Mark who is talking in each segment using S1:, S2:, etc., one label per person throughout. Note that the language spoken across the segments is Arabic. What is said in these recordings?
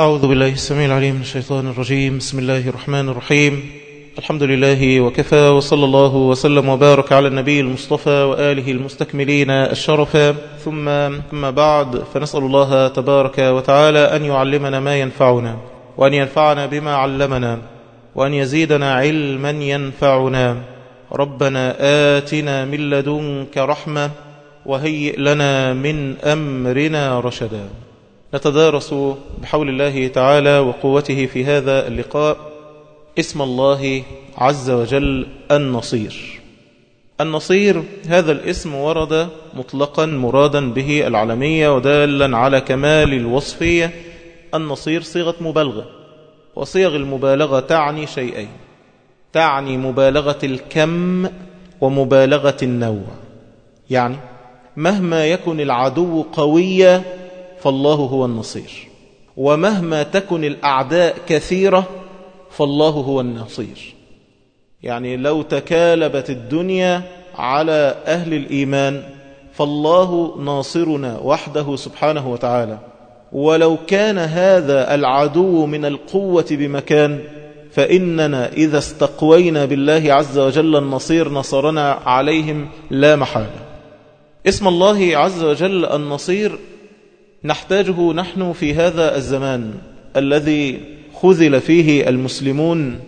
S1: أعوذ بالله السميع العليم من الشيطان الرجيم. بسم الله الرحمن الرحيم. الحمد لله وكفى وصلى الله وسلم وبارك على النبي المصطفى وآله المستكملين الشرفا ثم ثم بعد فنسأل الله تبارك وتعالى أن يعلمنا ما ينفعنا وأن ينفعنا بما علمنا وأن يزيدنا علما ينفعنا. ربنا آتنا من لدنك رحمة وهيئ لنا من أمرنا رشدا. نتدارس بحول الله تعالى وقوته في هذا اللقاء اسم الله عز وجل النصير. النصير هذا الاسم ورد مطلقا مرادا به العالمية ودالا على كمال الوصفية. النصير صيغة مبالغة وصيغ المبالغة تعني شيئين تعني مبالغة الكم ومبالغة النوع. يعني مهما يكن العدو قويا فالله هو النصير. ومهما تكن الأعداء كثيرة فالله هو النصير. يعني لو تكالبت الدنيا على أهل الإيمان فالله ناصرنا وحده سبحانه وتعالى. ولو كان هذا العدو من القوة بمكان فإننا إذا استقوينا بالله عز وجل النصير نصرنا عليهم لا محالة. اسم الله عز وجل النصير نحتاجه نحن في هذا الزمان الذي خذل فيه المسلمون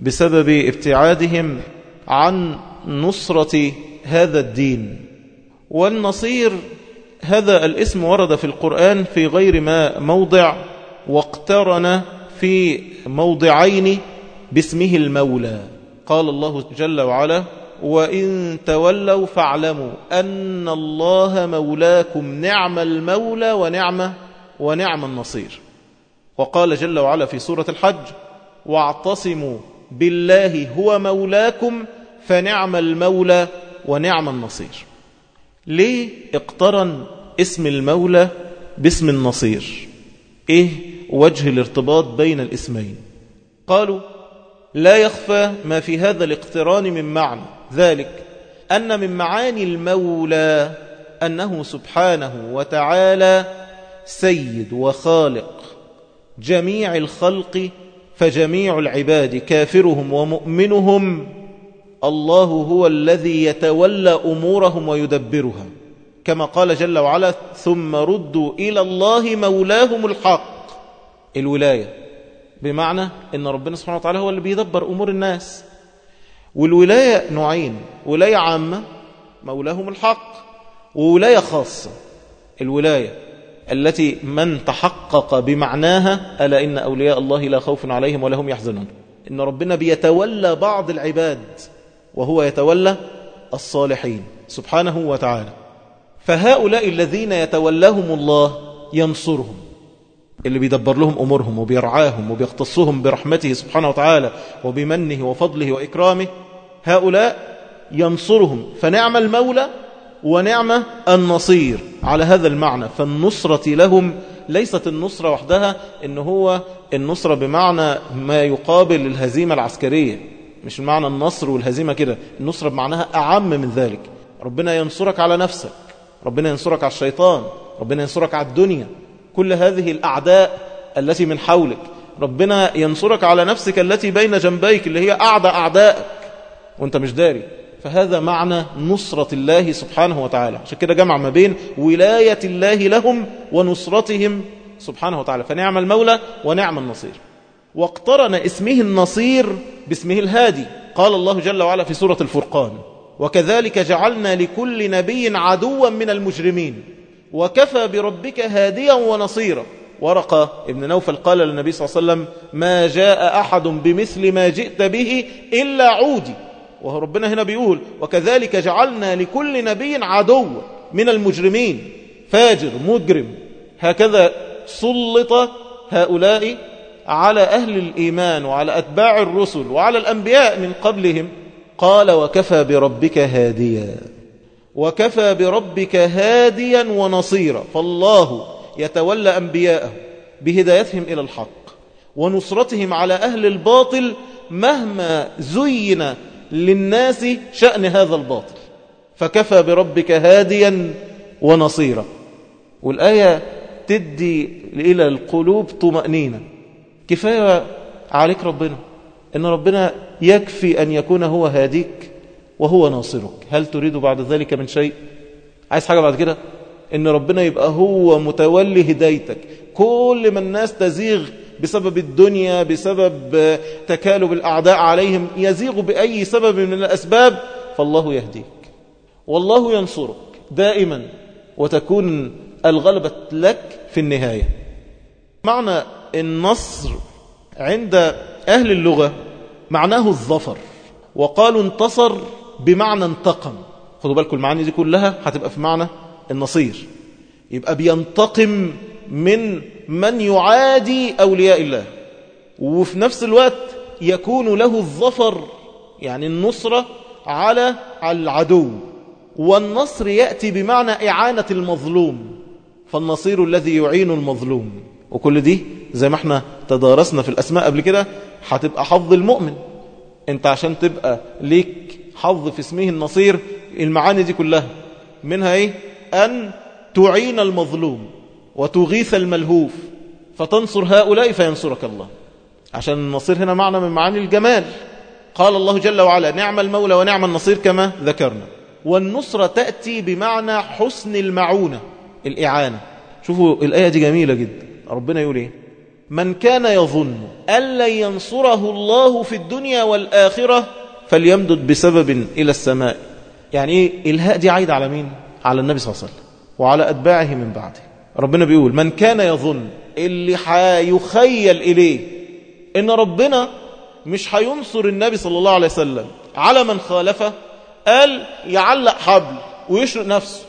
S1: بسبب ابتعادهم عن نصرة هذا الدين. والنصير هذا الاسم ورد في القرآن في غير ما موضع واقترن في موضعين باسمه المولى. قال الله جل وعلا وإن تولوا فاعلموا أن الله مولاكم نعم المولى ونعم ونعم النصير. وقال جل وعلا في سورة الحج واعتصموا بالله هو مولاكم فنعم المولى ونعم النصير. ليه اقترن اسم المولى باسم النصير؟ إيه وجه الارتباط بين الاسمين؟ قالوا لا يخفى ما في هذا الاقتران من معنى. ذلك أن من معاني المولى أنه سبحانه وتعالى سيد وخالق جميع الخلق فجميع العباد كافرهم ومؤمنهم الله هو الذي يتولى أمورهم ويدبرها. كما قال جل وعلا ثم ردوا إلى الله مولاهم الحق الولاية بمعنى أن ربنا سبحانه وتعالى هو اللي بيدبر أمور الناس. والولاية نوعين ولاية عامة مولاهم الحق وولاية خاصة. الولاية التي من تحقق بمعناها ألا إن أولياء الله لا خوف عليهم ولا هم يحزنون. إن ربنا بيتولى بعض العباد وهو يتولى الصالحين سبحانه وتعالى. فهؤلاء الذين يتولاهم الله ينصرهم. اللي بيدبر لهم أمورهم وبيرعاهم وبيختصهم برحمته سبحانه وتعالى وبمنه وفضله وإكرامه هؤلاء ينصرهم. فنعم المولى ونعم النصير. على هذا المعنى فالنصرة لهم ليست النصرة وحدها إن هو النصرة بمعنى ما يقابل الهزيمة العسكرية. مش بمعنى النصر والهزيمة كده النصرة بمعناها أعم من ذلك. ربنا ينصرك على نفسك ربنا ينصرك على الشيطان ربنا ينصرك على الدنيا. كل هذه الأعداء التي من حولك. ربنا ينصرك على نفسك التي بين جنبيك اللي هي أعدى أعدائك. وأنت مش داري. فهذا معنى نصرة الله سبحانه وتعالى. عشان كده جمع ما بين ولاية الله لهم ونصرتهم سبحانه وتعالى. فنعم المولى ونعم النصير. واقترن اسمه النصير باسمه الهادي. قال الله جل وعلا في سورة الفرقان وكذلك جعلنا لكل نبي عدوا من المجرمين وكفى بربك هاديا ونصيرا. ورقة ابن نوفل قال للنبي صلى الله عليه وسلم ما جاء أحد بمثل ما جئت به إلا عودي. وهو ربنا هنا بيقول وكذلك جعلنا لكل نبي عدو من المجرمين فاجر مجرم. هكذا سلط هؤلاء على أهل الإيمان وعلى أتباع الرسل وعلى الأنبياء من قبلهم. قال وكفى بربك هاديا. وكفى بربك هاديا ونصيرا. فالله يتولى أنبياءه بهدايتهم إلى الحق ونصرتهم على أهل الباطل مهما زين للناس شأن هذا الباطل. فكفى بربك هاديا ونصيرا. والآية تدي إلى القلوب طمأنينة. كفاية عليك ربنا إن ربنا يكفي أن يكون هو هاديك. وهو ناصرك. هل تريد بعد ذلك من شيء؟ عايز حاجة بعد كده؟ إن ربنا يبقى هو متولي هدايتك. كل ما الناس تزيغ بسبب الدنيا بسبب تكالب الأعداء عليهم يزيغ بأي سبب من الأسباب فالله يهديك. والله ينصرك دائما وتكون الغلبة لك في النهاية. معنى النصر عند أهل اللغة معناه الظفر. وقالوا انتصر بمعنى انتقم. خدوا بالكم المعاني دي كلها هتبقى في معنى النصير. يبقى بينتقم من من يعادي أولياء الله. وفي نفس الوقت يكون له الظفر يعني النصرة على العدو. والنصر يأتي بمعنى إعانة المظلوم. فالنصير الذي يعين المظلوم. وكل دي زي ما إحنا تدارسنا في الأسماء قبل كده هتبقى حظ المؤمن. انت عشان تبقى ليك حظ في اسمه النصير المعاني دي كلها. منها إيه؟ أن تعين المظلوم وتغيث الملهوف فتنصر هؤلاء فينصرك الله. عشان النصير هنا معنى من معاني الجمال. قال الله جل وعلا نعم المولى ونعم النصير كما ذكرنا. والنصرة تأتي بمعنى حسن المعونة الإعانة. شوفوا الآية دي جميلة جدا. ربنا يقول إيه؟ من كان يظن أن لن ينصره الله في الدنيا والآخرة فليمدد بسبب إلى السماء. يعني إيه؟ إلهاء دي عايدة على مين؟ على النبي صلى الله عليه وسلم. وعلى أتباعه من بعده. ربنا بيقول من كان يظن اللي حيخيل إليه إن ربنا مش هينصر النبي صلى الله عليه وسلم على من خالفه قال يعلق حبل ويشرق نفسه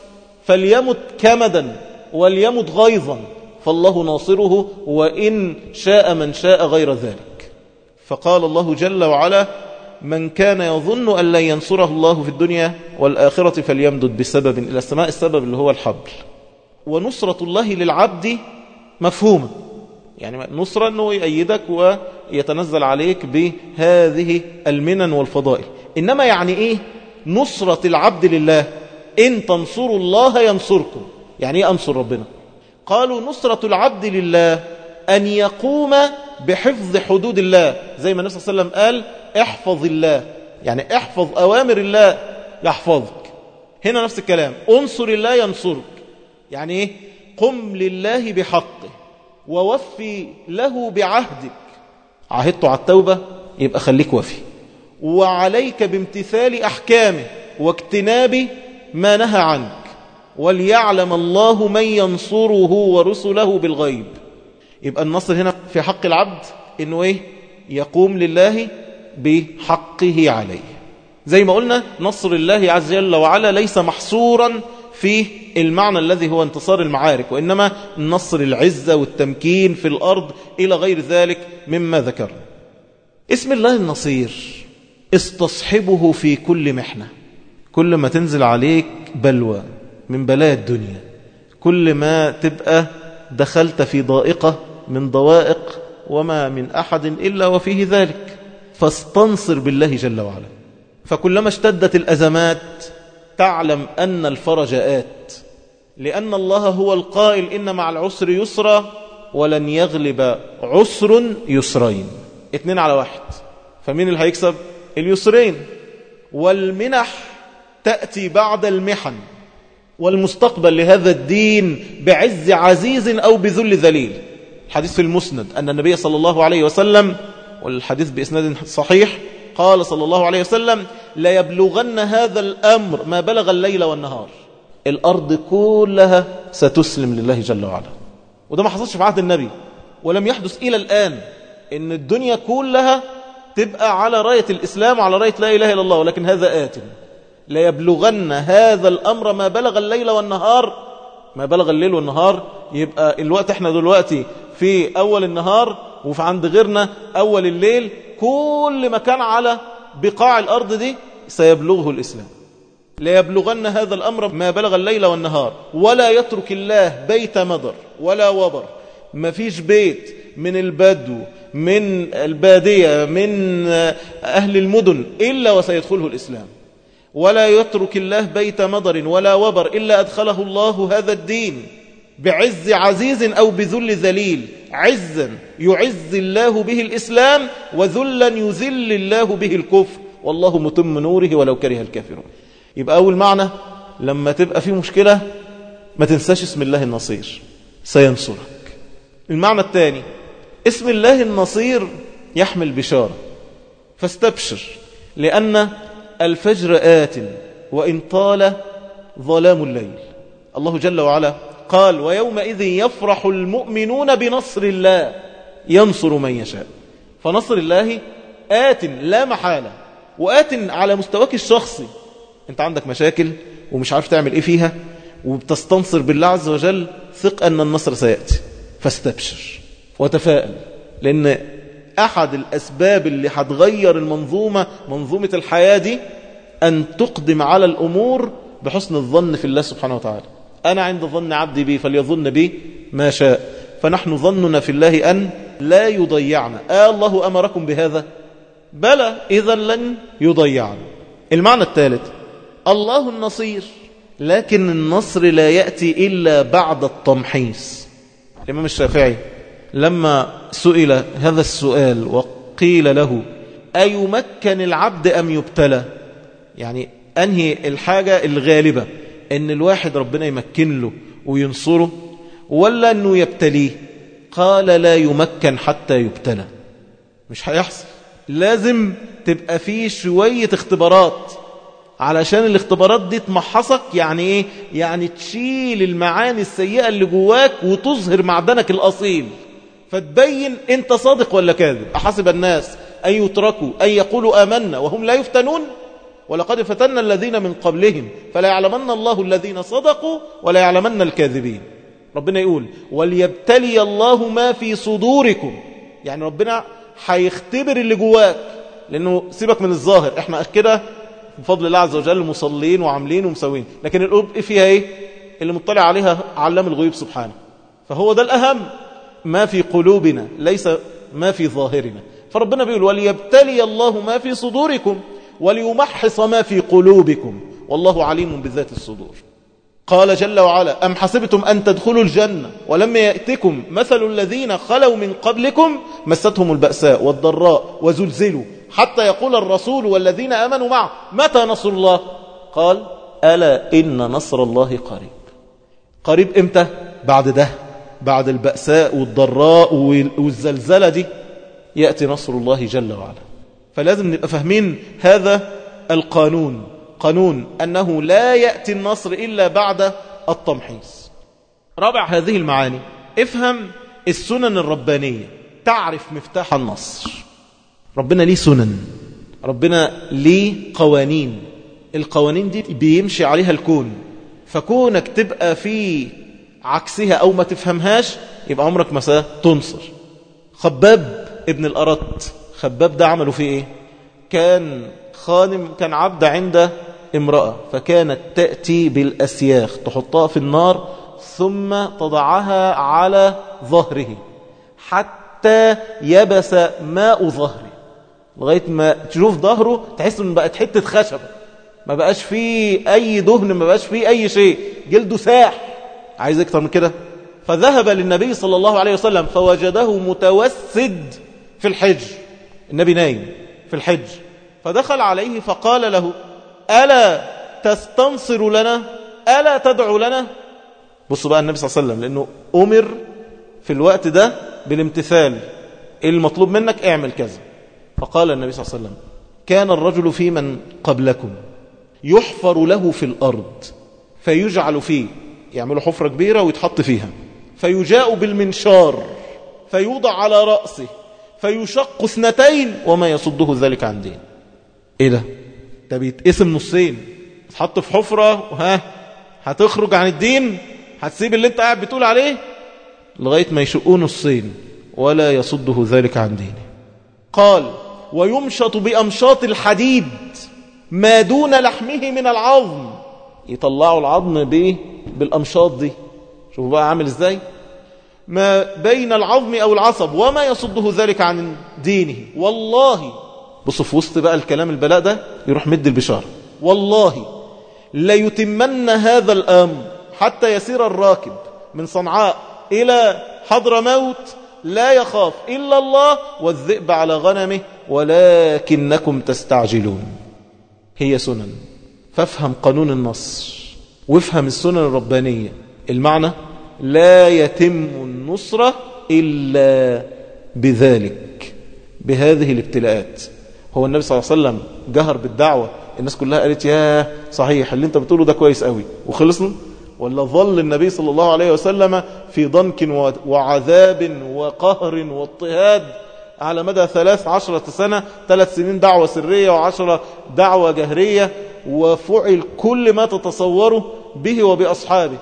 S1: فليمت كمدا وليمت غيظا فالله ناصره وإن شاء من شاء غير ذلك. فقال الله جل وعلا من كان يظن أن لن ينصره الله في الدنيا والآخرة فليمدد بسبب إلى السماء السبب اللي هو الحبل. ونصرة الله للعبد مفهومة يعني نصرة أنه يأيدك ويتنزل عليك بهذه المنن والفضائل. إنما يعني إيه؟ نصرة العبد لله. إن تنصروا الله ينصركم. يعني إيه أنصر ربنا؟ قالوا نصرة العبد لله أن يقوم بحفظ حدود الله. زي ما النبي صلى الله عليه وسلم قال احفظ الله. يعني احفظ أوامر الله يحفظك. هنا نفس الكلام. انصر الله ينصرك. يعني إيه؟ قم لله بحقه ووفي له بعهدك. عهدته على التوبة؟ يبقى خليك وفي. وعليك بامتثال أحكامه واجتناب ما نهى عنك. وليعلم الله من ينصره ورسله بالغيب. يبقى النصر هنا في حق العبد إنه إيه؟ يقوم لله بحقه عليه. زي ما قلنا نصر الله عز وجل وعلا ليس محصورا في المعنى الذي هو انتصار المعارك وإنما نصر العزة والتمكين في الأرض إلى غير ذلك مما ذكرنا. اسم الله النصير استصحبه في كل محنة. كل ما تنزل عليك بلوى من بلاء الدنيا. كل ما تبقى دخلت في ضائقة من ضوائق وما من أحد إلا وفيه ذلك. فاستنصر بالله جل وعلا. فكلما اشتدت الأزمات تعلم أن الفرج آت. لأن الله هو القائل إن مع العسر يسرا ولن يغلب عسر يسرين. اتنين على واحد. فمين اللي هيكسب؟ اليسرين. والمنح تأتي بعد المحن. والمستقبل لهذا الدين بعز عزيز أو بذل ذليل. الحديث في المسند أن النبي صلى الله عليه وسلم والحديث بإسناد صحيح. قال صلى الله عليه وسلم لا يبلغن هذا الأمر ما بلغ الليل والنهار. الأرض كلها ستسلم لله جل وعلا. وده ما حصلش في عهد النبي. ولم يحدث إلى الآن إن الدنيا كلها تبقى على راية الإسلام وعلى راية لا إله إلا الله. ولكن هذا آت. لا يبلغن هذا الأمر ما بلغ الليل والنهار. ما بلغ الليل والنهار. يبقى الوقت إحنا دلوقتي في أول النهار وفي عند غيرنا أول الليل كل مكان على بقاع الأرض دي سيبلغه الإسلام. ليبلغن هذا الأمر ما بلغ الليل والنهار. ولا يترك الله بيت مضر ولا وبر. ما فيش بيت من البدو من البادية من أهل المدن إلا وسيدخله الإسلام. ولا يترك الله بيت مضر ولا وبر إلا أدخله الله هذا الدين. بعز عزيز أو بذل ذليل. عزا يعز الله به الإسلام وذلا يذل الله به الكفر. والله متم نوره ولو كره الكافرون. يبقى أول معنى لما تبقى في مشكلة ما تنساش اسم الله النصير. سينصرك. المعنى الثاني اسم الله النصير يحمل بشارة. فاستبشر لأن الفجر آت وإن طال ظلام الليل. الله جل وعلا قال ويومئذ يفرح المؤمنون بنصر الله. ينصر من يشاء. فنصر الله آت لا محالة وآت على مستواك الشخصي. انت عندك مشاكل ومش عارف تعمل إيه فيها وبتستنصر بالله عز وجل ثق أن النصر سيأتي. فاستبشر وتفائل لأن أحد الأسباب اللي هتغير المنظومة منظومة الحياة دي أن تقدم على الأمور بحسن الظن في الله سبحانه وتعالى. أنا عند ظن عبدي بي فليظن بي ما شاء. فنحن ظننا في الله أن لا يضيعنا. آه الله أمركم بهذا؟ بلى إذا لن يضيعنا. المعنى الثالث الله النصير. لكن النصر لا يأتي إلا بعد التمحيص. الإمام الشافعي لما سئل هذا السؤال وقيل له أيمكن العبد أم يبتلى؟ يعني أنهي الحاجة الغالبة. أن الواحد ربنا يمكن له وينصره ولا أنه يبتليه. قال لا يمكن حتى يبتلى. مش هيحصل. لازم تبقى فيه شوية اختبارات. علشان الاختبارات دي تمحصك يعني إيه؟ يعني تشيل المعاني السيئة اللي جواك وتظهر معدنك الأصيل. فتبين أنت صادق ولا كاذب. أحسب الناس. أن يتركوا. أن يقولوا آمنا وهم لا يفتنون. ولقد فتنا الذين من قبلهم فلا يعلمن الله الذين صدقوا ولا يعلمن الكاذبين. ربنا يقول وليبتلي الله ما في صدوركم. يعني ربنا هيختبر اللي جواك لأنه سيبك من الظاهر. إحنا كده بفضل الله عز وجل مصلين وعاملين ومسوين. لكن القلوب فيها إيه؟ اللي مطلع عليها علام الغيوب سبحانه. فهو ده الأهم. ما في قلوبنا ليس ما في ظاهرنا. فربنا بيقول وليبتلي الله ما في صدوركم. وليمحص ما في قلوبكم. والله عليم بذات الصدور. قال جل وعلا أم حسبتم أن تدخلوا الجنة ولما يأتكم مثل الذين خلوا من قبلكم؟ مستهم البأساء والضراء وزلزلوا. حتى يقول الرسول والذين آمنوا معه متى نصر الله؟ قال ألا إن نصر الله قريب. قريب إمتى؟ بعد ده بعد البأساء والضراء والزلزلة دي. يأتي نصر الله جل وعلا. فلازم نبقى فاهمين هذا القانون. قانون أنه لا يأتي النصر إلا بعد التمحيص. رابع هذه المعاني. افهم السنن الربانية. تعرف مفتاح النصر. ربنا ليه سنن. ربنا ليه قوانين. القوانين دي بيمشي عليها الكون. فكونك تبقى في عكسها أو ما تفهمهاش يبقى عمرك ما تنصر خباب ابن الأرط. خباب ده عمله فيه إيه؟ كان خانم كان عبد عند امرأة فكانت تأتي بالأسياخ تحطها في النار ثم تضعها على ظهره حتى يبس ماء ظهره. لغاية ما تشوف ظهره تحس إن بقت حتة خشبة ما بقاش فيه أي دهن ما بقاش فيه أي شيء. جلده ساح. عايز أكتر من كده؟ فذهب للنبي صلى الله عليه وسلم فوجده متوسد في الحج النبي نايم في الحج. فدخل عليه فقال له ألا تستنصر لنا؟ ألا تدعو لنا؟ بصوا بقى النبي صلى الله عليه وسلم لأنه أمر في الوقت ده بالامتثال. المطلوب منك؟ اعمل كذا. فقال النبي صلى الله عليه وسلم كان الرجل في من قبلكم يحفر له في الأرض فيجعل فيه يعملوا حفرة كبيرة ويتحط فيها فيجاء بالمنشار فيوضع على رأسه فيشق اثنتين وما يصده ذلك عن دين. إيه ده؟ ده بيتقسم نصين. تحط في حفرة وها هتخرج عن الدين؟ هتسيب اللي انت قاعد بتقول عليه؟ لغاية ما يشقوه نصين ولا يصده ذلك عن دينه. قال ويمشط بأمشاط الحديد ما دون لحمه من العظم. يطلعوا العظم بايه بالأمشاط دي. شوفوا بقى عامل إزاي. ما بين العظم أو العصب وما يصده ذلك عن دينه. والله. بصوا في وسط بقى الكلام البلاء ده يروح مد البشارة. والله. ليتمن هذا الأمر حتى يسير الراكب من صنعاء إلى حضر موت لا يخاف إلا الله والذئب على غنمه ولكنكم تستعجلون. هي سنن. فافهم قانون النصر وافهم السنن الربانية. المعنى؟ لا يتم النصرة إلا بذلك بهذه الابتلاءات. هو النبي صلى الله عليه وسلم جهر بالدعوة. الناس كلها قالت يا صحيح اللي انت بتقوله ده كويس قوي. وخلصنا؟ ولا ظل النبي صلى الله عليه وسلم في ضنك وعذاب وقهر واضطهاد على مدى ثلاث عشرة سنة ثلاث سنين دعوة سرية وعشرة دعوة جهرية وفعل كل ما تتصوره به وبأصحابه.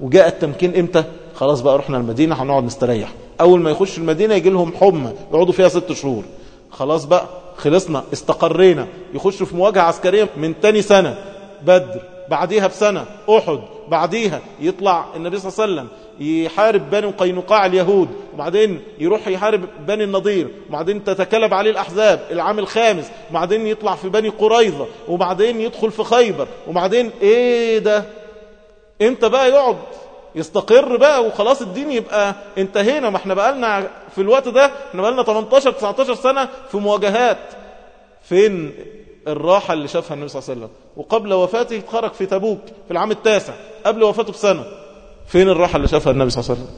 S1: وجاء التمكين إمتى؟ خلاص بقى رحنا المدينة هنقعد نستريح. أول ما يخش المدينة يجي لهم حمى يقعدوا فيها ست شهور. خلاص بقى خلصنا استقرينا. يخشوا في مواجهة عسكرية من تاني سنة بدر بعديها بسنة أحد بعديها يطلع النبي صلى الله عليه وسلم يحارب بني قينقاع اليهود وبعدين يروح يحارب بني النضير وبعدين تتكلب عليه الأحزاب العام الخامس وبعدين يطلع في بني قريظة وبعدين يدخل في خيبر وبعدين إيه ده؟ إمتى بقى يقعد يستقر بقى وخلاص الدين يبقى انتهينا. ما إحنا بقالنا في الوقت ده إحنا بقالنا 18 19 سنة في مواجهات. فين الراحة اللي شافها النبي صلى الله عليه وسلم؟ وقبل وفاته خرج في تبوك في العام التاسع قبل وفاته بسنة. فين الراحة اللي شافها النبي صلى الله عليه وسلم؟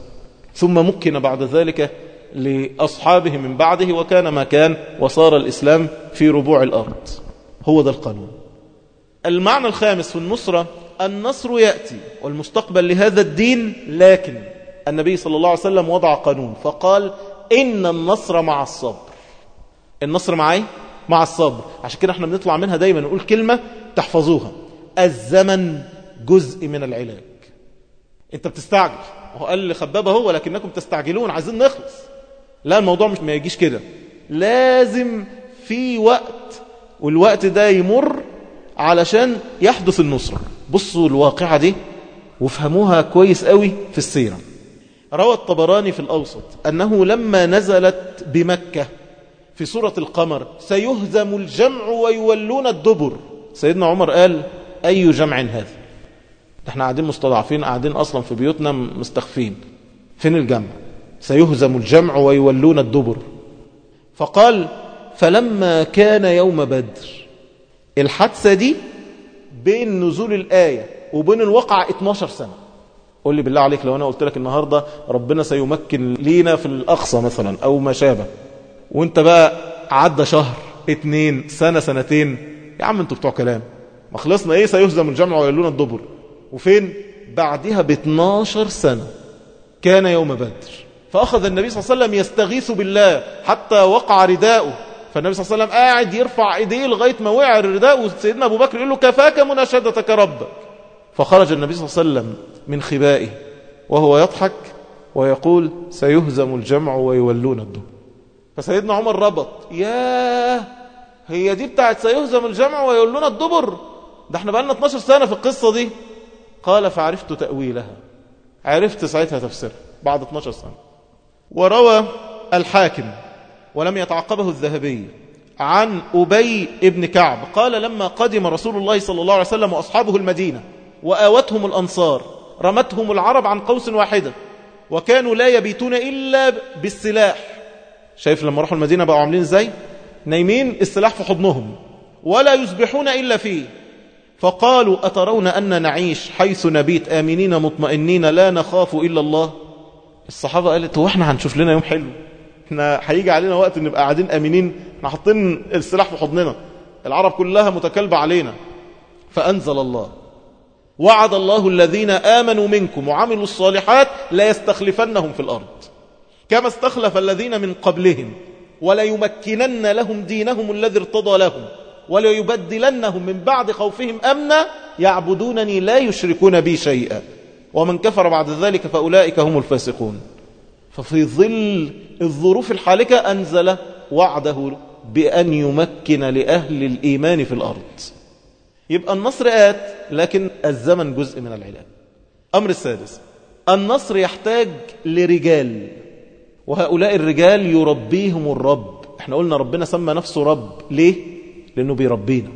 S1: ثم مكن بعد ذلك لأصحابه من بعده وكان ما كان وصار الإسلام في ربوع الأرض. هو ده القانون. المعنى الخامس في النصرة النصر يأتي والمستقبل لهذا الدين لكن النبي صلى الله عليه وسلم وضع قانون فقال إن النصر مع الصبر. النصر معي مع الصبر. عشان كده إحنا بنطلع منها دايما نقول كلمة تحفظوها. الزمن جزء من العلاج. أنت بتستعجل. هو قال لخبابه هو ولكنكم تستعجلون عايزين نخلص. لا الموضوع مش ما يجيش كده. لازم في وقت والوقت ده يمر علشان يحدث النصرة بصوا الواقعة دي وافهموها كويس قوي في السيرة. روى الطبراني في الأوسط أنه لما نزلت بمكة في سورة القمر سيهزم الجمع ويولون الدبر. سيدنا عمر قال أي جمع هذا؟ إحنا قاعدين مستضعفين قاعدين أصلا في بيوتنا مستخفين. فين الجمع؟ سيهزم الجمع ويولون الدبر. فقال فلما كان يوم بدر الحادثة دي بين نزول الآية وبين الواقع 12 سنة. قول لي بالله عليك لو أنا قلت لك النهاردة ربنا سيمكن لينا في الأقصى مثلا أو ما شابه. وأنت بقى عدى شهر اتنين سنة سنتين. يا عم أنتوا بتوع كلام. ما خلصنا إيه؟ سيهزم الجمع ويلون الدبر. وفين؟ بعدها ب 12 سنة. كان يوم بدر. فأخذ النبي صلى الله عليه وسلم يستغيث بالله حتى وقع رداؤه. فالنبي صلى الله عليه وسلم قاعد يرفع ايديه لغاية ما وقع الرداء وسيدنا أبو بكر يقول له كفاك مناشدتك ربك. فخرج النبي صلى الله عليه وسلم من خبائه وهو يضحك ويقول سيهزم الجمع ويولون الدبر. فسيدنا عمر ربط ياه هي دي بتاعت سيهزم الجمع ويقولون الدبر؟ ده إحنا بقالنا 12 سنة في القصة دي. قال فعرفت تأويلها. عرفت ساعتها تفسيرها بعد 12 سنة. وروى الحاكم ولم يتعقبه الذهبي عن أبي ابن كعب. قال لما قدم رسول الله صلى الله عليه وسلم وأصحابه المدينة وآوتهم الأنصار رمتهم العرب عن قوس واحدة وكانوا لا يبيتون إلا بالسلاح. شايف لما راحوا المدينة بقوا عاملين إزاي؟ نايمين السلاح في حضنهم ولا يسبحون إلا فيه. فقالوا أترون أن نعيش حيث نبيت؟ آمنين مطمئنين لا نخاف إلا الله. الصحابة قالت هو إحنا هنشوف لنا يوم حلو. إحنا هيجي علينا وقت نبقى قاعدين آمنين إحنا حاطين السلاح في حضننا. العرب كلها متكلبة علينا. فأنزل الله. وعد الله الذين آمنوا منكم وعملوا الصالحات لا يستخلفنهم في الأرض. كما استخلف الذين من قبلهم ولا يمكنن لهم دينهم الذي ارتضى لهم ولا يبدلنهم من بعد خوفهم أمنا يعبدونني لا يشركون بي شيئا. ومن كفر بعد ذلك فأولئك هم الفاسقون. ففي ظل الظروف الحالكة أنزل وعده بأن يمكن لأهل الإيمان في الأرض. يبقى النصر آت لكن الزمن جزء من العلاج. أمر السادس النصر يحتاج لرجال وهؤلاء الرجال يربيهم الرب. إحنا قلنا ربنا سمى نفسه رب ليه؟ لأنه بيربينا.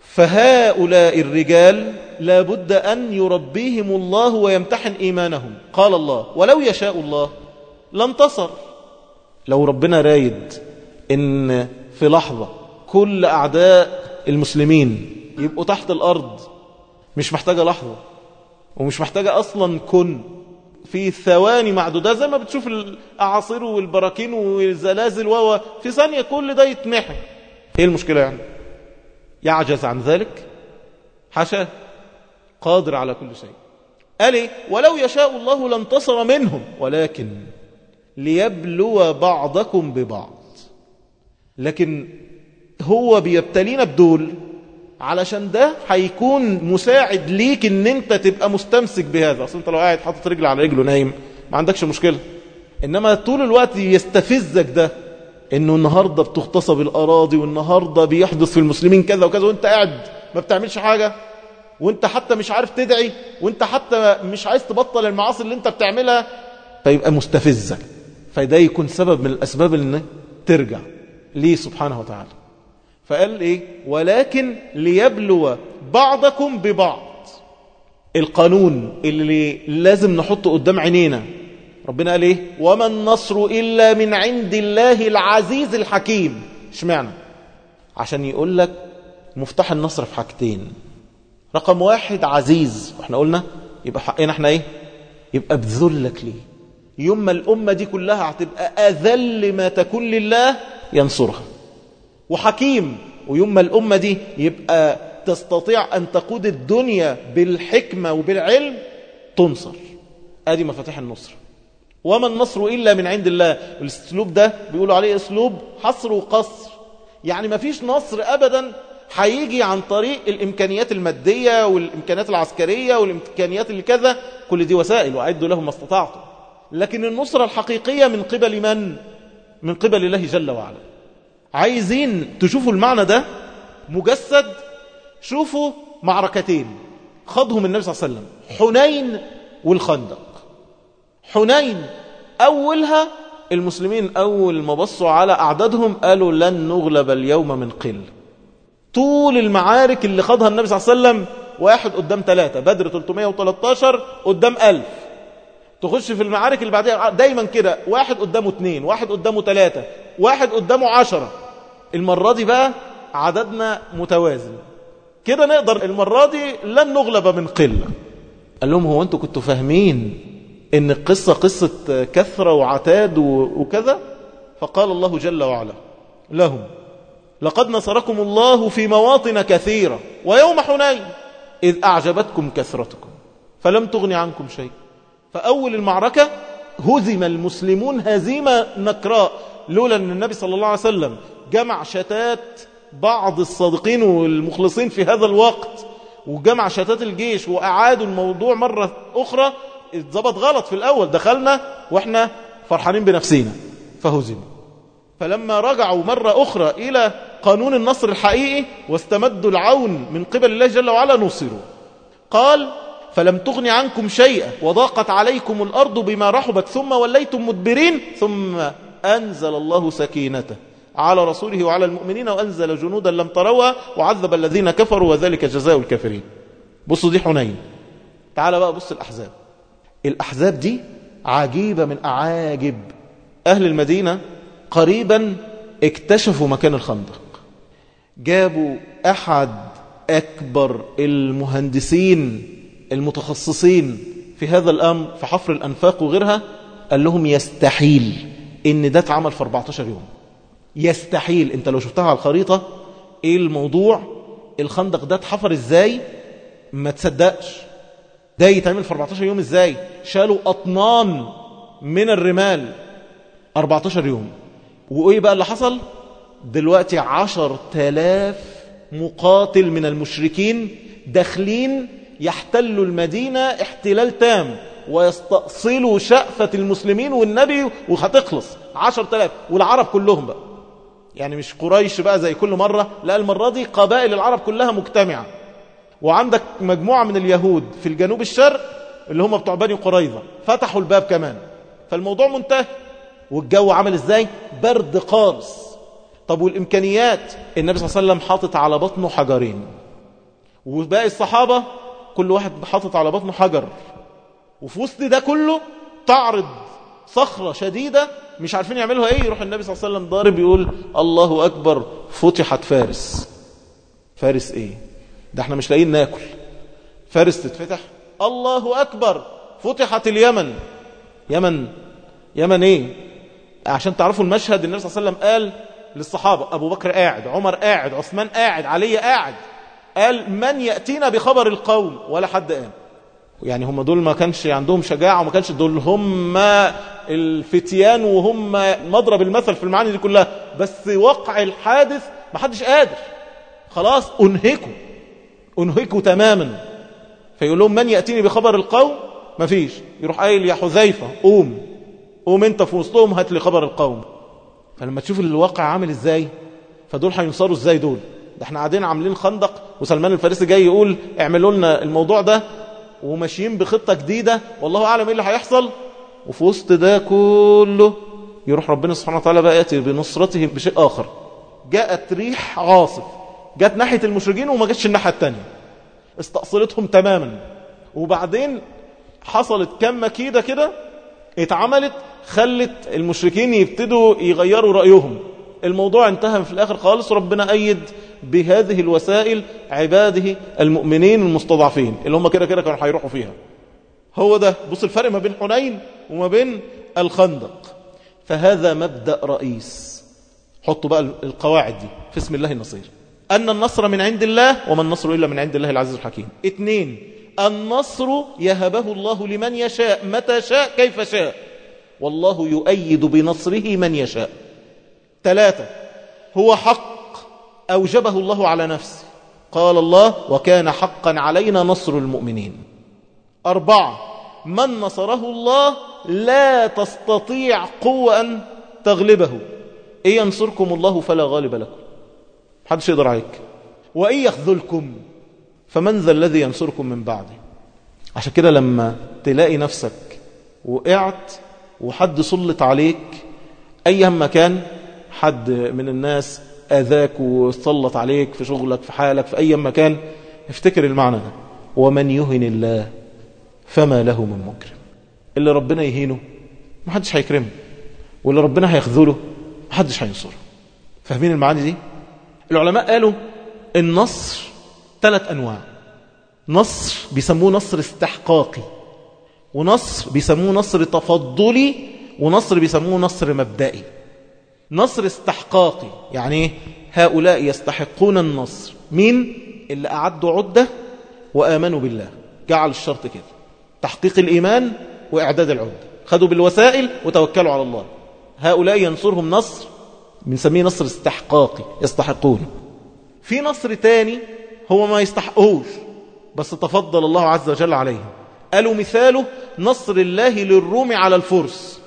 S1: فهؤلاء الرجال لابد أن يربيهم الله ويمتحن إيمانهم. قال الله ولو يشاء الله لانتصر. لو ربنا رايد إن في لحظة كل أعداء المسلمين يبقوا تحت الأرض مش محتاجة لحظة ومش محتاجة أصلا كن في ثواني معدودة زي ما بتشوف الأعاصير والبراكين والزلازل و في ثانية كل ده يتمحي. إيه المشكلة يعني؟ يعجز عن ذلك؟ حاشا قادر على كل شيء. قال إيه؟ ولو يشاء الله لانتصر منهم ولكن ليبلو بعضكم ببعض. لكن هو بيبتلينا بدول علشان ده هيكون مساعد ليك إن أنت تبقى مستمسك بهذا. أصل أنت لو قاعد حاطط رجل على رجله نايم ما عندكش مشكلة. إنما طول الوقت يستفزك ده إنه النهاردة بتغتصب الأراضي والنهاردة بيحدث في المسلمين كذا وكذا وأنت قاعد ما بتعملش حاجة. وانت حتى مش عارف تدعي وانت حتى مش عايز تبطل المعاصي اللي انت بتعملها فيبقى مستفزك. فده يكون سبب من الأسباب إن ترجع ليه سبحانه وتعالى. فقال إيه؟ ولكن ليبلو بعضكم ببعض. القانون اللي لازم نحطه قدام عينينا. ربنا قال إيه؟ وما النصر إلا من عند الله العزيز الحكيم. اشمعنى؟ عشان يقول لك مفتاح النصر في حاجتين. رقم واحد عزيز. وإحنا قلنا يبقى حقنا إحنا إيه؟ يبقى بذلك ليه يوم ما الأمة دي كلها هتبقى أذل ما تكون لله ينصرها. وحكيم. ويوم ما الأمة دي يبقى تستطيع أن تقود الدنيا بالحكمة وبالعلم تنصر. آدي مفاتيح النصر. وما النصر إلا من عند الله. والأسلوب ده بيقولوا عليه أسلوب حصر وقصر. يعني ما فيش نصر أبدا هيجي عن طريق الإمكانيات المادية والإمكانيات العسكرية والإمكانيات اللي كذا كل دي وسائل وأعدوا لهم ما استطعتم. لكن النصرة الحقيقية من قبل من؟ من قبل الله جل وعلا. عايزين تشوفوا المعنى ده؟ مجسد. شوفوا معركتين. خضهم النبي صلى الله عليه وسلم. حنين والخندق. حنين. أولها المسلمين أول ما بصوا على أعدادهم قالوا لن نغلب اليوم من قل طول المعارك اللي خضها النبي صلى الله عليه وسلم واحد قدام ثلاثة بدر 313 قدام ألف. تخش في المعارك اللي بعدها دايما كده. واحد قدامه اثنين واحد قدامه ثلاثة واحد قدامه عشرة. المرة دي بقى عددنا متوازن. كده نقدر المرة دي لن نغلب من قلة. قال لهم هو أنتوا كنتوا فاهمين إن القصة قصة كثرة وعتاد وكذا؟ فقال الله جل وعلا لهم لقد نصركم الله في مواطن كثيرة ويوم حنين إذ أعجبتكم كثرتكم فلم تغن عنكم شيء. فأول المعركة هزم المسلمون هزيمة نكراء لولا أن النبي صلى الله عليه وسلم جمع شتات بعض الصادقين والمخلصين في هذا الوقت وجمع شتات الجيش وأعادوا الموضوع مرة أخرى اتظبط غلط في الأول دخلنا وإحنا فرحانين بنفسينا فهزموا. فلما رجعوا مرة أخرى إلى قانون النصر الحقيقي واستمدوا العون من قبل الله جل وعلا نصروا قال فلم تغن عنكم شيئا وضاقت عليكم الأرض بما رحبت ثم وليتم مدبرين ثم أنزل الله سكينته على رسوله وعلى المؤمنين وأنزل جنودا لم تروها وعذب الذين كفروا وذلك جزاء الكافرين. بصوا دي حنين. تعال بقى بص الأحزاب. الأحزاب دي عجيبة من أعاجب أهل المدينة. قريبا اكتشفوا مكان الخندق. جابوا أحد أكبر المهندسين المتخصصين في هذا الأمر في حفر الأنفاق وغيرها قال لهم يستحيل إن ده اتعمل في 14 يوم. يستحيل. أنت لو شفتها على الخريطة إيه الموضوع؟ الخندق ده اتحفر إزاي؟ ما تصدقش. ده يتعمل في 14 يوم إزاي؟ شالوا أطنان من الرمال. 14 يوم. وإيه بقى اللي حصل؟ دلوقتي عشر تلاف مقاتل من المشركين داخلين يحتلوا المدينة احتلال تام ويستأصلوا شأفة المسلمين والنبي وهتخلص. عشر تلاف والعرب كلهم بقى. يعني مش قريش بقى زي كل مرة لا المرة دي قبائل العرب كلها مجتمعة. وعندك مجموعة من اليهود في الجنوب الشرق اللي هم بتوع بني قريظة فتحوا الباب كمان. فالموضوع منتهي. والجو عمل إزاي؟ برد قارس طب والإمكانيات؟ النبي صلى الله عليه وسلم حاطط على بطنه حجرين. وباقي الصحابة كل واحد حاطط على بطنه حجر. وفي وسط ده كله تعرض صخرة شديدة مش عارفين يعملوها إيه. يروح النبي صلى الله عليه وسلم ضارب يقول الله أكبر فتحت فارس. فارس إيه؟ ده إحنا مش لاقيين ناكل. فارس تتفتح الله أكبر فتحت اليمن. يمن يمن إيه؟ عشان تعرفوا المشهد النبي صلى الله عليه وسلم قال للصحابة. أبو بكر قاعد عمر قاعد عثمان قاعد علي قاعد. قال من يأتينا بخبر القوم؟ ولا حد قام. يعني هم دول ما كانش عندهم شجاعة وما كانش دول هم الفتيان وهم مضرب المثل في المعاني دي كلها. بس وقع الحادث ما حدش قادر. خلاص أنهكوا. أنهكوا تماما. فيقول لهم من يأتيني بخبر القوم؟ ما فيش. يروح قايل يا حذيفة قوم. قوم أنت في وسطهم هات لي خبر القوم. فلما تشوف الواقع عامل إزاي فدول هينصروا إزاي دول؟ ده إحنا قاعدين عاملين خندق وسلمان الفارسي جاي يقول اعملوا لنا الموضوع ده وماشيين بخطة جديدة والله أعلم إيه اللي هيحصل. وفي وسط ده كله يروح ربنا سبحانه وتعالى بقى يأتي بنصرته بشيء آخر. جاءت ريح عاصف جاءت ناحية المشركين وما جاتش الناحية التانية. استأصلتهم تماما. وبعدين حصلت كم مكيدة كده اتعملت خلت المشركين يبتدوا يغيروا رأيهم. الموضوع انتهى في الآخر خالص ربنا أيد بهذه الوسائل عباده المؤمنين المستضعفين اللي هم كده كده كانوا هيروحوا فيها. هو ده. بص الفرق ما بين حنين وما بين الخندق. فهذا مبدأ رئيس. حطوا بقى القواعد دي. في اسم الله النصير. أن النصر من عند الله وما النصر إلا من عند الله العزيز الحكيم. اثنين النصر يهبه الله لمن يشاء متى شاء كيف شاء. والله يؤيد بنصره من يشاء. ثلاثة هو حق أوجبه الله على نفسه. قال الله وكان حقا علينا نصر المؤمنين. أربعة من نصره الله لا تستطيع قوة أن تغلبه. إن ينصركم الله فلا غالب لكم. حدش يقدر عليك. وإن يخذلكم فمن ذا الذي ينصركم من بعده؟ عشان كده لما تلاقي نفسك وقعت وحد سلط عليك أيهم مكان حد من الناس أذاك وسلط عليك في شغلك في حالك في أي مكان افتكر المعنى ده. ومن يهن الله فما له من مكرم. اللي ربنا يهينه محدش هيكرمه واللي ربنا هيخذله محدش هينصره. فاهمين المعاني دي؟ العلماء قالوا النصر ثلاث أنواع. نصر بيسموه نصر استحقاقي ونصر بيسموه نصر تفضلي ونصر بيسموه نصر مبدئي. نصر استحقاقي يعني هؤلاء يستحقون النصر. مين؟ اللي أعدوا عدة وآمنوا بالله. جعل الشرط كده. تحقيق الإيمان وإعداد العدة. خدوا بالوسائل وتوكلوا على الله. هؤلاء ينصرهم نصر بنسميه نصر استحقاقي يستحقون في نصر تاني هو ما يستحقوش بس تفضل الله عز وجل عليهم. قالوا مثاله نصر الله للروم على الفرس.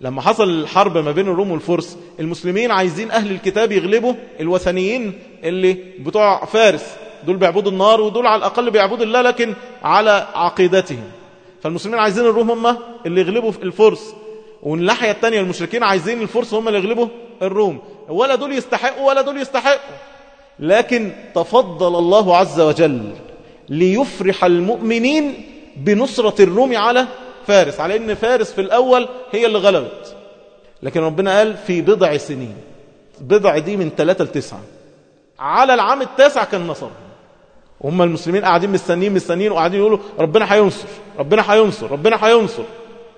S1: لما حصل الحرب ما بين الروم والفرس المسلمين عايزين أهل الكتاب يغلبوا الوثنيين اللي بتوع فارس. دول بيعبدوا النار ودول على الأقل بيعبدوا الله لكن على عقيدتهم. فالمسلمين عايزين الروم هم اللي يغلبوا الفرس. والناحية التانية المشركين عايزين الفرس هم اللي يغلبوا الروم. ولا دول يستحقوا ولا دول يستحقوا. لكن تفضل الله عز وجل ليفرح المؤمنين بنصرة الروم على فارس على إن فارس في الأول هي اللي غلبت. لكن ربنا قال في بضع سنين بضع دي من ثلاثة لتسعة. على العام التاسع كان نصر. وهم المسلمين قاعدين مستنيين مستنيين وقاعدين يقولوا ربنا هينصر ربنا هينصر ربنا هينصر.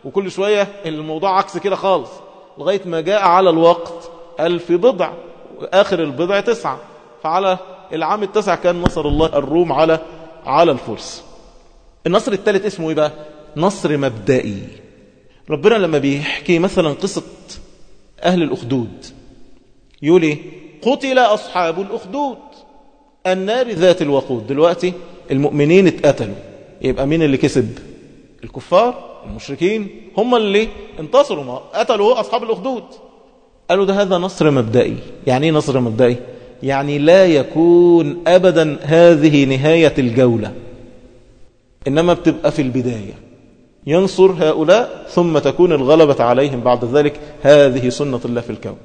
S1: وكل شوية الموضوع عكس كده خالص لغاية ما جاء على الوقت قال في بضع آخر البضع تسعة. فعلى العام التاسع كان نصر الله الروم على على الفرس. النصر الثالث اسمه إيه بقى؟ نصر مبدئي. ربنا لما بيحكي مثلا قصة أهل الأخدود يقول إيه؟ قتل أصحاب الأخدود. النار ذات الوقود. دلوقتي المؤمنين اتقتلوا. يبقى مين اللي كسب؟ الكفار المشركين. هم اللي انتصروا. ما قتلوا أصحاب الأخدود. قالوا ده هذا نصر مبدئي. يعني إيه نصر مبدئي؟ يعني لا يكون أبدا هذه نهاية الجولة إنما بتبقى في البداية. ينصر هؤلاء ثم تكون الغلبة عليهم بعد ذلك. هذه سنة الله في الكون.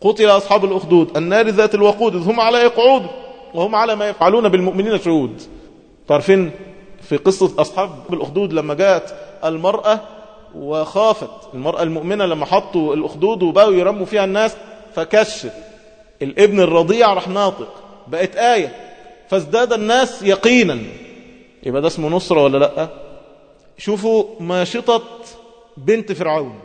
S1: قتل أصحاب الأخدود النار ذات الوقود هم على قعود وهم على ما يفعلون بالمؤمنين شهود. تعرفين في قصة أصحاب الأخدود لما جاءت المرأة وخافت المرأة المؤمنة لما حطوا الأخدود وبقوا يرموا فيها الناس فكشت الابن الرضيع راح ناطق. بقت آية. فازداد الناس يقينا. يبقى ده اسمه نصرة ولا لأ؟ شوفوا ماشطة بنت فرعون.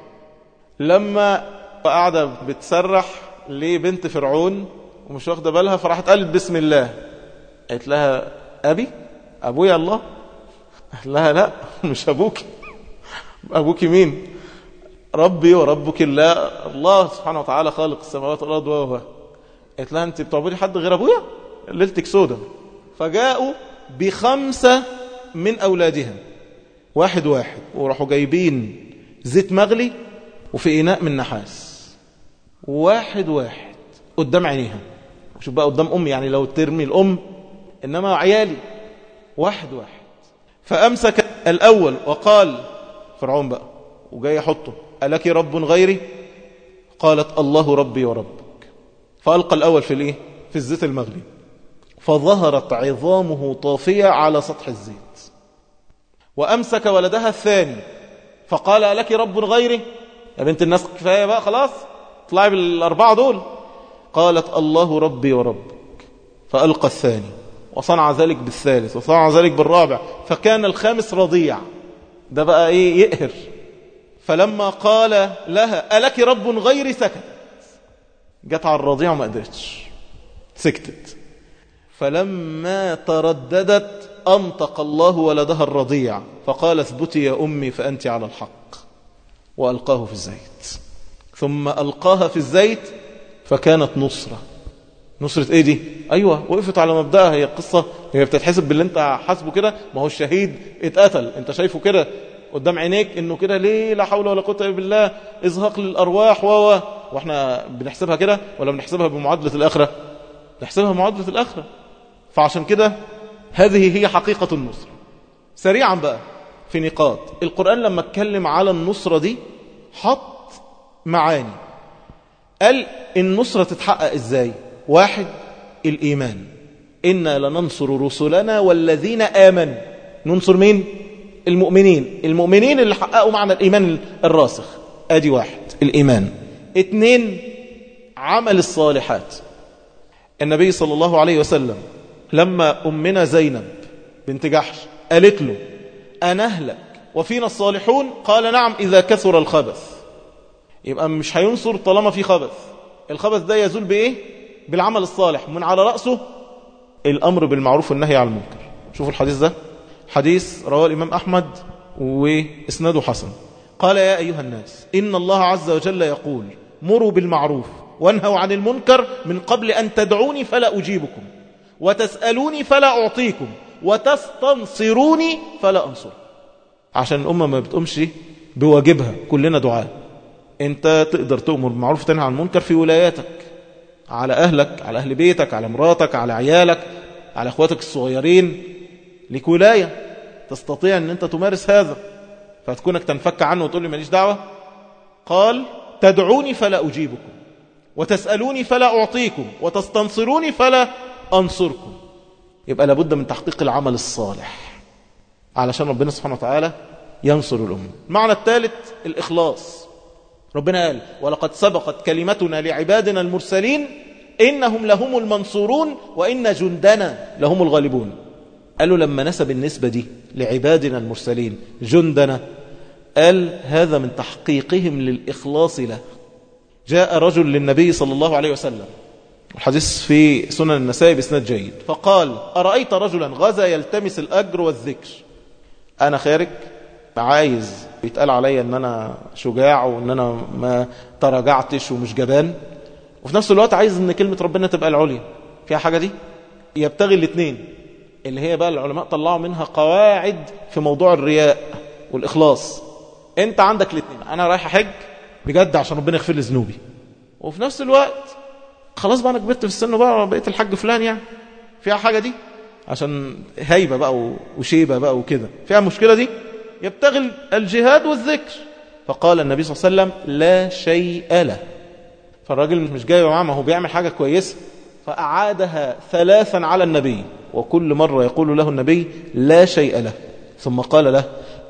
S1: لما قاعدة بتسرح لبنت فرعون ومش واخدة بالها فراحت قالت بسم الله. قالت لها أبي؟ أبويا الله؟ قالت لها لأ مش أبوك. أبوك مين؟ ربي وربك الله الله سبحانه وتعالى خالق السماوات والأرض وهو. قالت لها أنت بتعبدي حد غير أبويا؟ ليلتك سودة. فجاءوا بخمسة من أولادها واحد واحد. وراحوا جايبين زيت مغلي وفي إناء من نحاس. واحد واحد. قدام عينيها. شوف بقى قدام أمي يعني لو ترمي الأم. إنما عيالي. واحد واحد. فأمسك الأول وقال فرعون بقى وجاي يحطه ألك رب غيري؟ قالت الله ربي وربك فألقى الأول في الإيه؟ في الزيت المغلي. فظهرت عظامه طافية على سطح الزيت. وأمسك ولدها الثاني. فقال ألك رب غيري يا بنت الناس كفاية بقى خلاص. اطلعي بالأربعة دول. قالت الله ربي وربك. فألقى الثاني. وصنع ذلك بالثالث وصنع ذلك بالرابع. فكان الخامس رضيع. ده بقى إيه؟ يقهر. فلما قال لها ألك رب غيري سكتت جت على الرضيع وما قدرتش. سكتت. فلما ترددت أنطق الله ولدها الرضيع فقال اثبتي يا أمي فأنت على الحق. وألقاه في الزيت. ثم ألقاها في الزيت فكانت نصرة. نصرة إيه دي؟ أيوه وقفت على مبدأها. هي القصة هي بتتحسب باللي أنت حاسبه كده. ما هو الشهيد اتقتل. أنت شايفه كده قدام عينيك إنه كده ليه لا حول ولا قوة إلا بالله؟ إزهاق للأرواح و. وإحنا بنحسبها كده ولا بنحسبها بمعادلة الآخرة؟ نحسبها بمعادلة الآخرة. فعشان كده هذه هي حقيقة النصر. سريعا بقى في نقاط. القرآن لما اتكلم على النصرة دي حط معاني. قال النصرة تتحقق إزاي؟ واحد الإيمان. إنا لننصر رسلنا والذين آمنوا. ننصر مين؟ المؤمنين. المؤمنين اللي حققوا معنى الإيمان الراسخ. آدي واحد الإيمان. اتنين عمل الصالحات. النبي صلى الله عليه وسلم لما أمنا زينب بنت جحش قالت له أنهلك وفينا الصالحون؟ قال نعم إذا كثر الخبث. يبقى مش هينصر طالما في خبث. الخبث ده يزول بإيه؟ بالعمل الصالح. من على رأسه الأمر بالمعروف والنهي عن المنكر. شوفوا الحديث ده. حديث رواه الإمام أحمد وإسناده حسن. قال يا أيها الناس إن الله عز وجل يقول مروا بالمعروف وانهوا عن المنكر من قبل أن تدعوني فلا أجيبكم وتسألوني فلا أعطيكم وتستنصروني فلا أنصر. عشان الأمة ما بتقومش بواجبها كلنا دعاء. أنت تقدر تؤمر بالمعروف وتنهى عن المنكر في ولاياتك على أهلك على أهل بيتك على مراتك على عيالك على أخواتك الصغيرين لك ولاية تستطيع أن أنت تمارس هذا. فتكونك تنفك عنه وتقول لي ماليش دعوة. قال تدعوني فلا أجيبكم وتسألوني فلا أعطيكم وتستنصروني فلا أنصركم. يبقى لابد من تحقيق العمل الصالح علشان ربنا سبحانه وتعالى ينصر الأمة. المعنى الثالث الإخلاص. ربنا قال ولقد سبقت كلمتنا لعبادنا المرسلين إنهم لهم المنصورون وإن جندنا لهم الغالبون. قالوا لما نسب النسبة دي لعبادنا المرسلين جندنا قال هذا من تحقيقهم للإخلاص له. جاء رجل للنبي صلى الله عليه وسلم الحديث في سنن النسائي بإسناد جيد فقال أرأيت رجلا غزا يلتمس الأجر والذكر؟ أنا خارج عايز بيتقال عليا أن أنا شجاع وأن أنا ما تراجعتش ومش جبان. وفي نفس الوقت عايز أن كلمة ربنا تبقى العليا. فيها حاجة دي؟ يبتغي الاثنين اللي هي بقى العلماء طلعوا منها قواعد في موضوع الرياء والإخلاص. انت عندك الاثنين أنا رايح احج بجد عشان ربنا يغفر لي ذنوبي. وفي نفس الوقت خلاص بقى أنا كبرت في السن بقى بقيت الحج فلان يعني. فيها حاجة دي؟ عشان هيبة بقى وشيبة بقى وكده. فيها المشكلة دي؟ يبتغي الجهاد والذكر. فقال النبي صلى الله عليه وسلم لا شيء له. فالراجل مش جاي معاه ما هو بيعمل حاجة كويسة. فأعادها ثلاثا على النبي. وكل مرة يقول له النبي لا شيء له. ثم قال له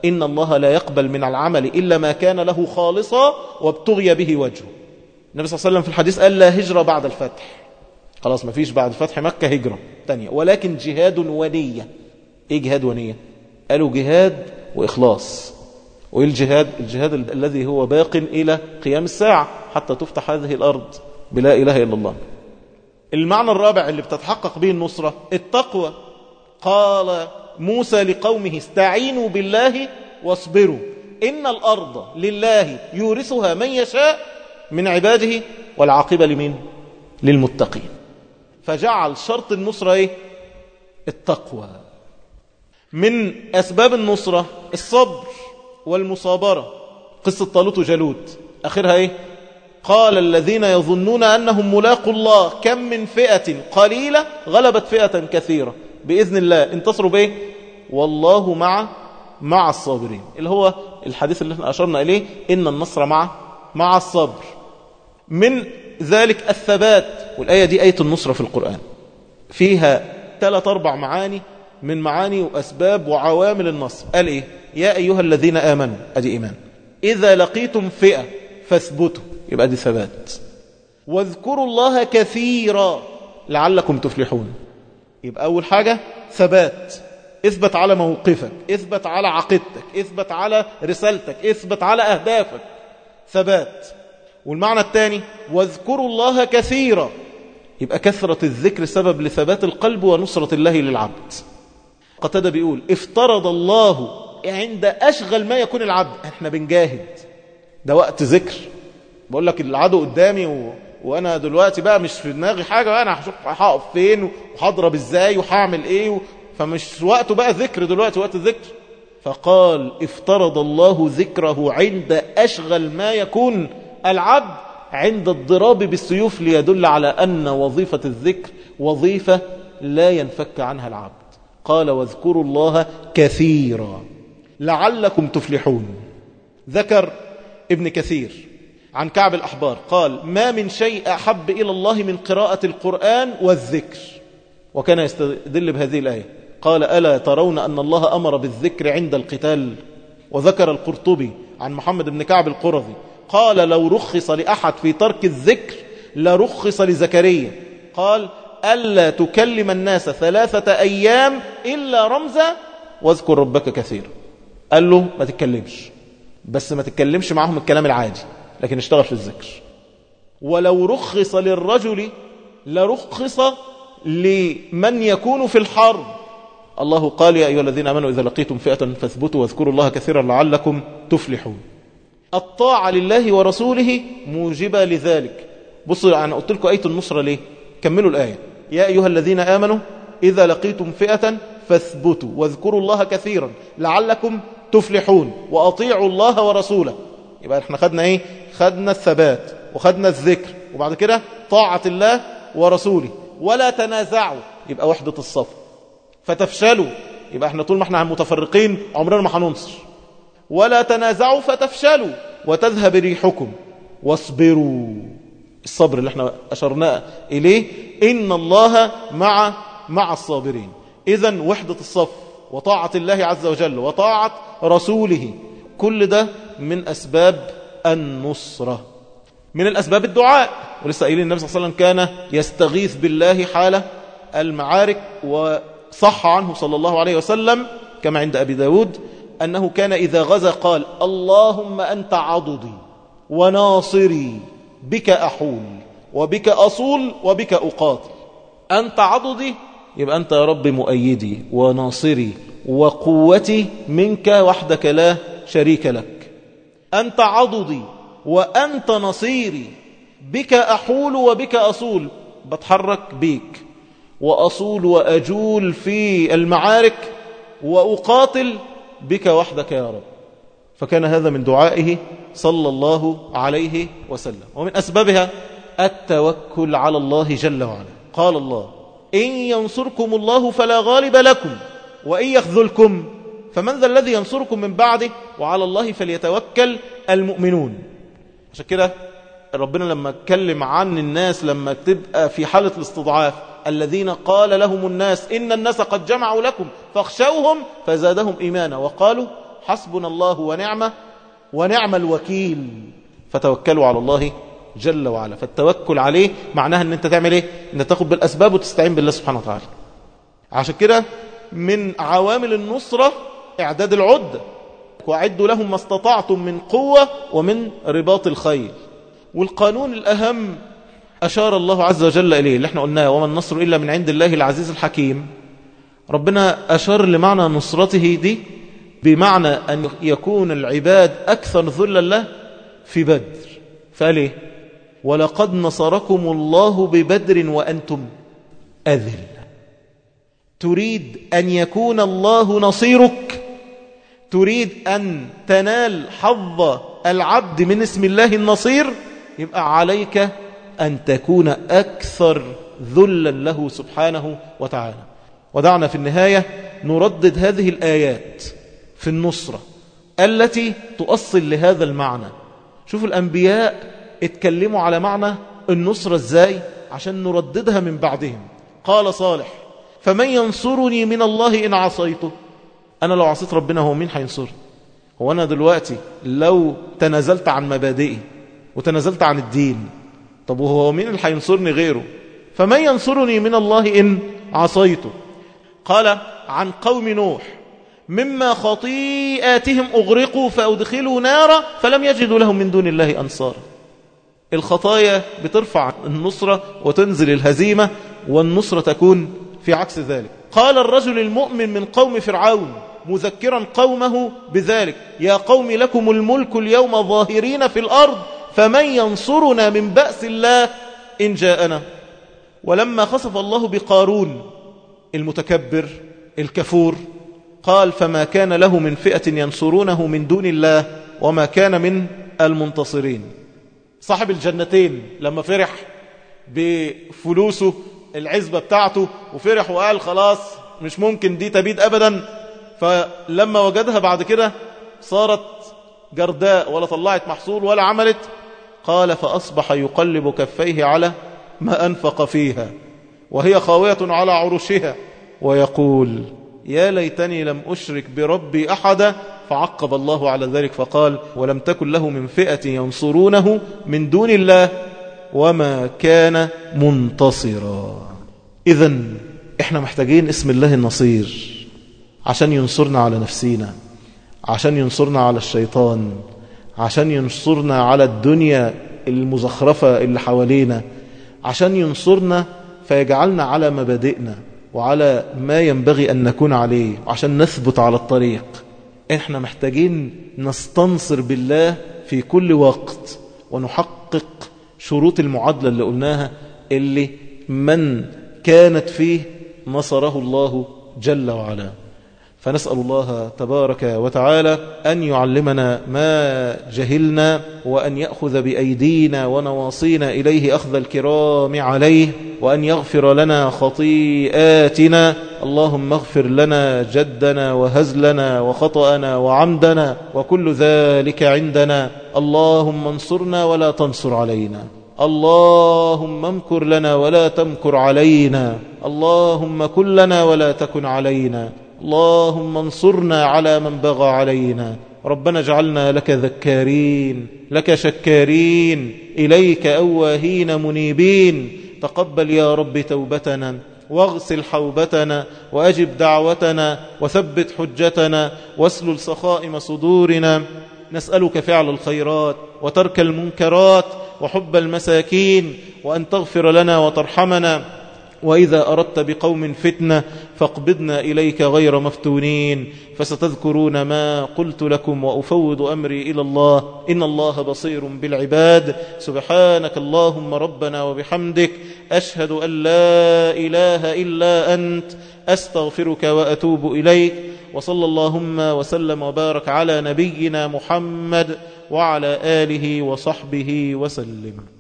S1: إن الله لا يقبل من العمل إلا ما كان له خالصا وابتغي به وجهه. النبي صلى الله عليه وسلم في الحديث قال لا هجرة بعد الفتح. خلاص ما فيش بعد فتح مكة هجرة تانية. ولكن جهاد ونية. إيه جهاد ونية؟ قالوا جهاد وإخلاص. وإيه الجهاد؟ الجهاد الذي هو باق إلى قيام الساعة حتى تفتح هذه الأرض بلا إله إلا الله. المعنى الرابع اللي بتتحقق به النصرة التقوى. قال موسى لقومه استعينوا بالله واصبروا. إن الأرض لله يورثها من يشاء من عباده والعاقبة لمين للمتقين. فجعل شرط النصرة إيه؟ التقوى. من أسباب النصرة الصبر والمصابرة. قصة طالوت وجالوت. آخرها إيه؟ قال الذين يظنون أنهم ملاقوا الله كم من فئة قليلة غلبت فئة كثيرة. بإذن الله انتصروا به والله مع مع الصابرين. اللي هو الحديث اللي إحنا أشرنا إليه إن النصر مع مع الصبر. من ذلك الثبات والآية دي آية النصرة في القرآن. فيها ثلاث أربع معاني من معاني وأسباب وعوامل النصر. قال إيه؟ يا أيها الذين آمنوا أدي إيمان. إذا لقيتم فئة فاثبتوا. يبقى دي ثبات. واذكروا الله كثيرا. لعلكم تفلحون. يبقى أول حاجة ثبات. اثبت على موقفك اثبت على عقيدتك اثبت على رسالتك اثبت على أهدافك. ثبات. والمعنى الثاني واذكروا الله كثيرا. يبقى كثرة الذكر سبب لثبات القلب ونصرة الله للعبد. قتادة بيقول افترض الله عند أشغل ما يكون العبد. إحنا بنجاهد. ده وقت ذكر. بقول لك العدو قدامي و... وأنا دلوقتي بقى مش في دماغي حاجة وأنا هشوف هقف فين وهضرب إزاي وهعمل إيه و... فمش وقته بقى ذكر دلوقتي وقت الذكر. فقال افترض الله ذكره عند أشغل ما يكون العبد عند الضراب بالسيوف ليدل على أن وظيفة الذكر وظيفة لا ينفك عنها العبد. قال واذكروا الله كثيرا لعلكم تفلحون. ذكر ابن كثير. عن كعب الأحبار. قال ما من شيء أحب إلى الله من قراءة القرآن والذكر. وكان يستدل بهذه الآية. قال ألا ترون أن الله أمر بالذكر عند القتال؟ وذكر القرطبي عن محمد بن كعب القرظي. قال لو رخص لأحد في ترك الذكر لرخص لزكريا. قال ألا تكلم الناس ثلاثة أيام إلا رمزا واذكر ربك كثيرا قال له ما تتكلمش. بس ما تتكلمش معهم الكلام العادي. لكن اشتغل في الذكر. ولو رخص للرجل لرخص لمن يكون في الحرب. الله قال يا أيها الذين أمنوا إذا لقيتم فئة فاثبتوا واذكروا الله كثيرا لعلكم تفلحون. الطاعة لله ورسوله موجبة لذلك. بصوا أنا قلت لكم آية النصرة ليه؟ كملوا الآية. يا أيها الذين آمنوا إذا لقيتم فئة فاثبتوا واذكروا الله كثيرا لعلكم تفلحون وأطيعوا الله ورسوله. يبقى إحنا خدنا إيه؟ خدنا الثبات وخدنا الذكر وبعد كده طاعة الله ورسوله. ولا تنازعوا يبقى وحدة الصف. فتفشلوا يبقى إحنا طول ما إحنا متفرقين عمرنا ما هننصر. ولا تنازعوا فتفشلوا. وتذهب ريحكم. واصبروا. الصبر اللي إحنا أشرنا إليه إن الله مع مع الصابرين. إذا وحدة الصف وطاعة الله عز وجل وطاعة رسوله كل ده من أسباب النصرة. من الأسباب الدعاء. ولسه قايلين النبي صلى الله عليه وسلم كان يستغيث بالله حال المعارك وصح عنه صلى الله عليه وسلم كما عند أبي داود أنه كان إذا غزا قال اللهم أنت عضدي وناصري بك أحول وبك أصول وبك أقاتل. أنت عضدي؟ يبقى أنت يا رب مؤيدي وناصري وقوتي منك وحدك لا شريك لك. أنت عضدي وأنت نصيري. بك أحول وبك أصول. بتحرك بيك. وأصول وأجول في المعارك وأقاتل بك وحدك يا رب. فكان هذا من دعائه صلى الله عليه وسلم. ومن أسبابها التوكل على الله جل وعلا. قال الله إن ينصركم الله فلا غالب لكم وإن يخذلكم فمن ذا الذي ينصركم من بعده وعلى الله فليتوكل المؤمنون. عشان كده ربنا لما اتكلم عن الناس لما تبقى في حالة الاستضعاف الذين قال لهم الناس إن الناس قد جمعوا لكم فاخشوهم فزادهم إيمانا وقالوا حسبنا الله ونعمة ونعم الوكيل. فتوكلوا على الله جل وعلا. فالتوكل عليه معناها إن أنت تعمل إيه؟ إن تاخد بالأسباب وتستعين بالله سبحانه وتعالى. عشان كده من عوامل النصرة إعداد العدة وأعدوا لهم ما استطعتم من قوة ومن رباط الخيل. والقانون الأهم أشار الله عز وجل إليه اللي إحنا قلناه وما النصر إلا من عند الله العزيز الحكيم. ربنا أشار لمعنى نصرته دي بمعنى أن يكون العباد أكثر ذلا له في بدر. فقال إيه؟ ولقد نصركم الله ببدر وأنتم أذل تريد أن يكون الله نصيرك تريد أن تنال حظ العبد من اسم الله النصير يبقى عليك أن تكون أكثر ذلا له سبحانه وتعالى. ودعنا في النهاية نردد هذه الآيات في النصرة التي تؤصل لهذا المعنى. شوفوا الأنبياء اتكلموا على معنى النصرة إزاي؟ عشان نرددها من بعدهم. قال صالح فمن ينصرني من الله إن عصيته؟ أنا لو عصيت ربنا هو مين هينصرني؟ هو أنا دلوقتي لو تنازلت عن مبادئي وتنازلت عن الدين طب وهو مين اللي هينصرني غيره؟ فمن ينصرني من الله إن عصيته؟ قال عن قوم نوح مما خطيئاتهم أغرقوا فأدخلوا نارا فلم يجدوا لهم من دون الله أنصارا. الخطايا بترفع النصرة وتنزل الهزيمة والنصرة تكون في عكس ذلك. قال الرجل المؤمن من قوم فرعون مذكرا قومه بذلك. يا قوم لكم الملك اليوم ظاهرين في الأرض فمن ينصرنا من بأس الله إن جاءنا. ولما خصف الله بقارون المتكبر الكفور قال فما كان له من فئة ينصرونه من دون الله وما كان من المنتصرين. صاحب الجنتين لما فرح بفلوسه العزبة بتاعته وفرح وقال خلاص مش ممكن دي تبيد أبدا. فلما وجدها بعد كده صارت جرداء ولا طلعت محصول ولا عملت. قال فأصبح يقلب كفيه على ما أنفق فيها وهي خاوية على عروشها ويقول يا ليتني لم أشرك بربي أحدا. فعقب الله على ذلك فقال ولم تكن له من فئة ينصرونه من دون الله وما كان منتصرا. إذا إحنا محتاجين اسم الله النصير. عشان ينصرنا على نفسينا عشان ينصرنا على الشيطان عشان ينصرنا على الدنيا المزخرفة اللي حوالينا عشان ينصرنا فيجعلنا على مبادئنا وعلى ما ينبغي أن نكون عليه عشان نثبت على الطريق. إحنا محتاجين نستنصر بالله في كل وقت ونحقق شروط المعادلة اللي قلناها اللي من كانت فيه نصره الله جل وعلا. فنسأل الله تبارك وتعالى أن يعلمنا ما جهلنا وأن يأخذ بأيدينا ونواصينا إليه أخذ الكرام عليه وأن يغفر لنا خطيئاتنا. اللهم اغفر لنا جدنا وهزلنا وخطأنا وعمدنا وكل ذلك عندنا. اللهم انصرنا ولا تنصر علينا. اللهم امكر لنا ولا تمكر علينا. اللهم كن لنا ولا تكن علينا. اللهم انصرنا على من بغى علينا. ربنا اجعلنا لك ذكارين لك شكارين إليك أواهين منيبين. تقبل يا رب توبتنا واغسل حوبتنا وأجب دعوتنا وثبت حجتنا واسلل سخائم صدورنا. نسألك فعل الخيرات وترك المنكرات وحب المساكين وأن تغفر لنا وترحمنا. وإذا أردت بقوم فتنة فاقبضنا إليك غير مفتونين فستذكرون ما قلت لكم وأفوض أمري إلى الله. إن الله بصير بالعباد. سبحانك اللهم ربنا وبحمدك. أشهد أن لا إله إلا أنت. أستغفرك وأتوب إليك. وصلى اللهم وسلم وبارك على نبينا محمد وعلى آله وصحبه وسلم.